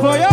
for you.